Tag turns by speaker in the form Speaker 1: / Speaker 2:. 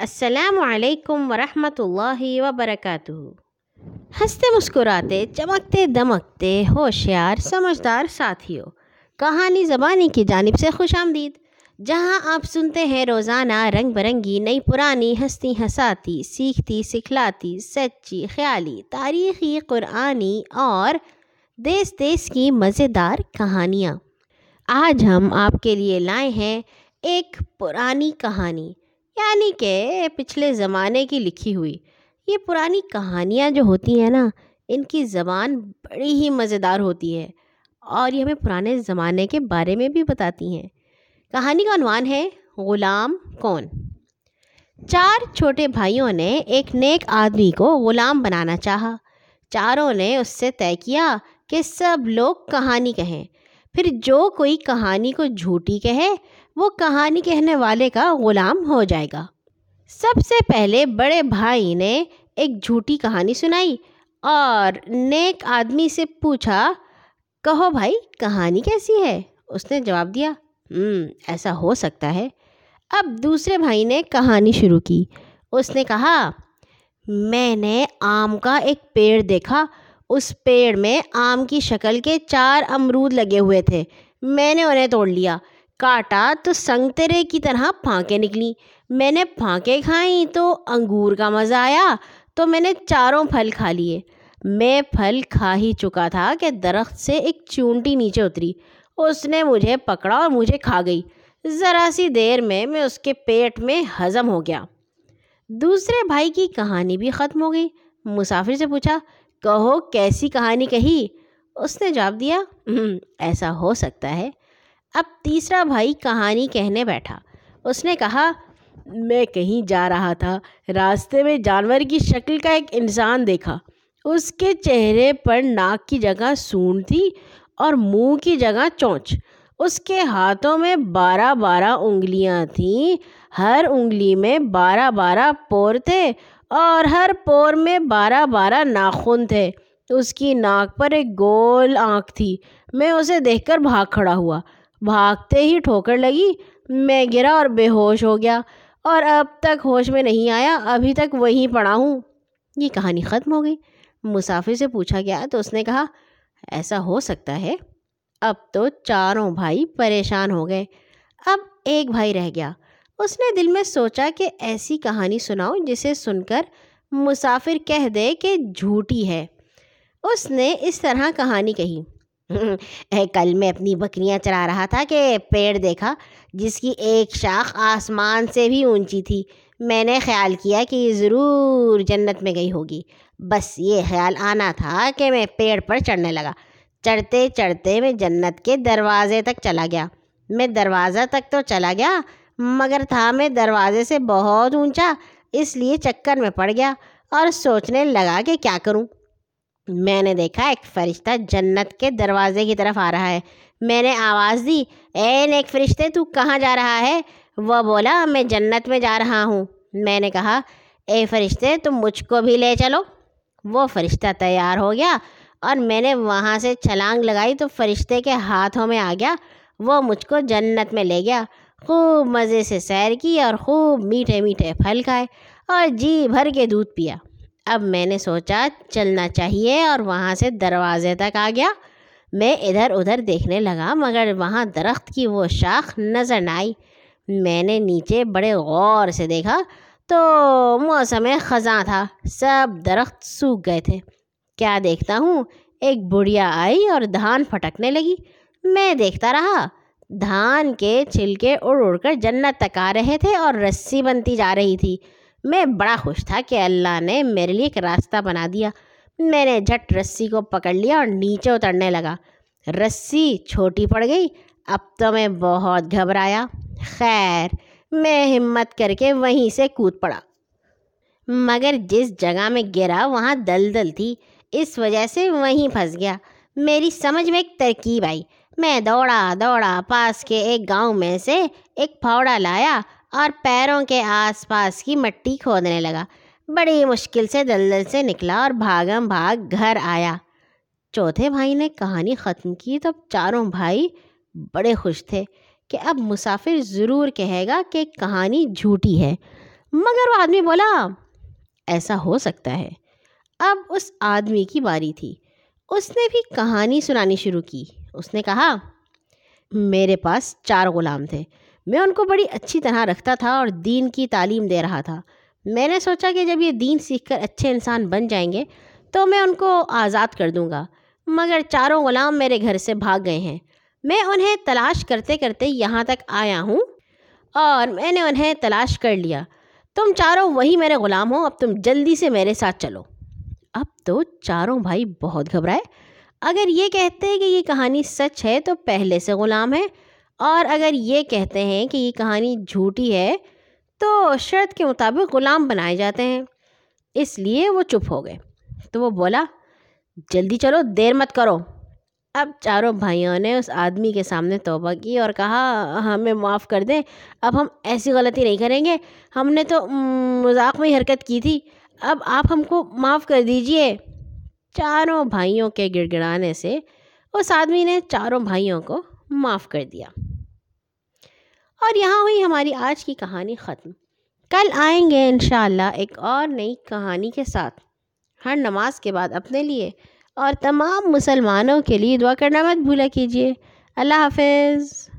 Speaker 1: السلام علیکم ورحمۃ اللہ وبرکاتہ۔ ہنستے مسکراتے، چمکتے، دمکتے، ہوشیار، سمجھدار ساتھیوں کہانی زبانی کی جانب سے خوش آمدید، جہاں آپ سنتے ہیں روزانہ رنگ برنگی نئی پرانی ہستی ہساتی سیکھتی، سکھلاتی، سچی، خیالی، تاریخی، قرآنی اور دیس دیس کی مزیدار کہانیاں۔ آج ہم آپ کے لیے لائے ہیں ایک پرانی کہانی۔ یعنی کہ پچھلے زمانے کی لکھی ہوئی۔ یہ پرانی کہانیاں جو ہوتی ہیں نا، ان کی زبان بڑی ہی مزیدار ہوتی ہے اور یہ ہمیں پرانے زمانے کے بارے میں بھی بتاتی ہیں۔ کہانی کا عنوان ہے، غلام کون؟ چار چھوٹے بھائیوں نے ایک نیک آدمی کو غلام بنانا چاہا۔ چاروں نے اس سے طے کیا کہ سب لوگ کہانی کہیں۔ پھر جو کوئی کہانی کو جھوٹی کہے وہ کہانی کہنے والے کا غلام ہو جائے گا۔ سب سے پہلے بڑے بھائی نے ایک جھوٹی کہانی سنائی اور نیک آدمی سے پوچھا، کہو بھائی، کہانی کیسی ہے؟ اس نے جواب دیا ایسا ہو سکتا ہے۔ اب دوسرے بھائی نے کہانی شروع کی۔ اس نے کہا، میں نے آم کا ایک پیڑ دیکھا۔ اس پیڑ میں آم کی شکل کے چار امرود لگے ہوئے تھے۔ میں نے انہیں توڑ لیا۔ کاٹا تو سنگترے کی طرح پھانکیں نکلیں میں نے پھانکیں کھائیں تو انگور کا مزہ آیا، تو میں نے چاروں پھل کھا لیے۔ میں پھل کھا ہی چکا تھا کہ درخت سے ایک چونٹی نیچے اتری۔ اس نے مجھے پکڑا اور مجھے کھا گئی۔ ذرا سی دیر میں میں اس کے پیٹ میں ہضم ہو گیا۔ دوسرے بھائی کی کہانی بھی ختم ہو گئی۔ مسافر سے پوچھا، کہو کیسی کہانی کہی؟ اس نے جواب دیا ایسا ہو سکتا ہے۔ اب تیسرا بھائی کہانی کہنے بیٹھا۔ اس نے کہا، میں کہیں جا رہا تھا، راستے میں جانور کی شکل کا ایک انسان دیکھا۔ اس کے چہرے پر ناک کی جگہ سونڈ تھی اور منہ کی جگہ چونچ۔ اس کے ہاتھوں میں بارہ بارہ انگلیاں تھیں، ہر انگلی میں بارہ بارہ پور تھے اور ہر پور میں بارہ بارہ ناخن تھے۔ اس کی ناک پر ایک گول آنکھ تھی۔ میں اسے دیکھ کر بھاگ کھڑا ہوا۔ بھاگتے ہی ٹھوکر لگی، میں گرا اور بے ہوش ہو گیا۔ اور اب تک ہوش میں نہیں آیا، ابھی تک وہیں پڑا ہوں۔ یہ کہانی ختم ہو گئی۔ مسافر سے پوچھا گیا تو اس نے کہا، ایسا ہو سکتا ہے؟ اب تو چاروں بھائی پریشان ہو گئے۔ اب ایک بھائی رہ گیا۔ اس نے دل میں سوچا کہ ایسی کہانی سناؤ جسے سن کر مسافر کہہ دے کہ جھوٹی ہے۔ اس نے اس طرح کہانی کہی۔ کل میں اپنی بکریاں چرا رہا تھا کہ پیڑ دیکھا، جس کی ایک شاخ آسمان سے بھی اونچی تھی۔ میں نے خیال کیا کہ یہ ضرور جنت میں گئی ہوگی۔ بس یہ خیال آنا تھا کہ میں پیڑ پر چڑھنے لگا۔ چڑھتے چڑھتے میں جنت کے دروازے تک چلا گیا۔ میں دروازہ تک تو چلا گیا، مگر تھا میں دروازے سے بہت اونچا، اس لیے چکر میں پڑ گیا اور سوچنے لگا کہ کیا کروں۔ میں نے دیکھا ایک فرشتہ جنت کے دروازے کی طرف آ رہا ہے۔ میں نے آواز دی، اے نیک فرشتے، تو کہاں جا رہا ہے؟ وہ بولا، میں جنت میں جا رہا ہوں۔ میں نے کہا، اے فرشتے، تم مجھ کو بھی لے چلو۔ وہ فرشتہ تیار ہو گیا اور میں نے وہاں سے چھلانگ لگائی تو فرشتے کے ہاتھوں میں آ گیا۔ وہ مجھ کو جنت میں لے گیا۔ خوب مزے سے سیر کی اور خوب میٹھے میٹھے پھل کھائے اور جی بھر کے دودھ پیا۔ اب میں نے سوچا چلنا چاہیے اور وہاں سے دروازے تک آ گیا۔ میں ادھر ادھر دیکھنے لگا مگر وہاں درخت کی وہ شاخ نظر نہ آئی۔ میں نے نیچے بڑے غور سے دیکھا تو موسم خزاں تھا۔ سب درخت سوکھ گئے تھے۔ کیا دیکھتا ہوں؟ ایک بڑھیا آئی اور دھان پھٹکنے لگی۔ میں دیکھتا رہا۔ دھان کے چھلکے اڑ اڑ کر جنت تک آ رہے تھے اور رسی بنتی جا رہی تھی۔ میں بڑا خوش تھا کہ اللہ نے میرے لیے ایک راستہ بنا دیا۔ میں نے جھٹ رسی کو پکڑ لیا اور نیچے اترنے لگا۔ رسی چھوٹی پڑ گئی۔ اب تو میں بہت گھبرایا۔ خیر، میں ہمت کر کے وہیں سے کود پڑا۔ مگر جس جگہ میں گرا، وہاں دل دل تھی۔ اس وجہ سے وہیں پھنس گیا۔ میری سمجھ میں ایک ترکیب آئی۔ میں دوڑا دوڑا، پاس کے ایک گاؤں میں سے ایک پھاوڑا لایا۔ اور پیروں کے آس پاس کی مٹی کھودنے لگا۔ بڑی مشکل سے دلدل سے نکلا اور بھاگم بھاگ گھر آیا۔ چوتھے بھائی نے کہانی ختم کی تب چاروں بھائی بڑے خوش تھے کہ اب مسافر ضرور کہے گا کہ کہانی جھوٹی ہے۔ مگر وہ آدمی بولا، ایسا ہو سکتا ہے۔ اب اس آدمی کی باری تھی۔ اس نے بھی کہانی سنانی شروع کی۔ اس نے کہا، میرے پاس چار غلام تھے۔ میں ان کو بڑی اچھی طرح رکھتا تھا اور دین کی تعلیم دے رہا تھا۔ میں نے سوچا کہ جب یہ دین سیکھ کر اچھے انسان بن جائیں گے تو میں ان کو آزاد کر دوں گا، مگر چاروں غلام میرے گھر سے بھاگ گئے ہیں۔ میں انہیں تلاش کرتے کرتے یہاں تک آیا ہوں اور میں نے انہیں تلاش کر لیا۔ تم چاروں وہی میرے غلام ہو، اب تم جلدی سے میرے ساتھ چلو۔ اب تو چاروں بھائی بہت گھبرائے۔ اگر یہ کہتے ہیں کہ یہ کہانی سچ ہے تو پہلے سے غلام ہے اور اگر یہ کہتے ہیں کہ یہ کہانی جھوٹی ہے، تو شرط کے مطابق غلام بنائے جاتے ہیں۔ اس لیے وہ چپ ہو گئے۔ تو وہ بولا، جلدی چلو، دیر مت کرو۔ اب چاروں بھائیوں نے اس آدمی کے سامنے توبہ کی اور کہا، ہمیں معاف کر دیں، اب ہم ایسی غلطی نہیں کریں گے۔ ہم نے تو مذاق میں حرکت کی تھی۔ اب آپ ہم کو معاف کر دیجیے۔ چاروں بھائیوں کے گڑ گڑانے سے اس آدمی نے چاروں بھائیوں کو معاف کر دیا۔ اور یہاں ہوئی ہماری آج کی کہانی ختم۔ کل آئیں گے انشاءاللہ ایک اور نئی کہانی کے ساتھ۔ ہر نماز کے بعد اپنے لیے۔ اور تمام مسلمانوں کے لیے دعا کرنا مت بھولا کیجیے۔ اللہ حافظ۔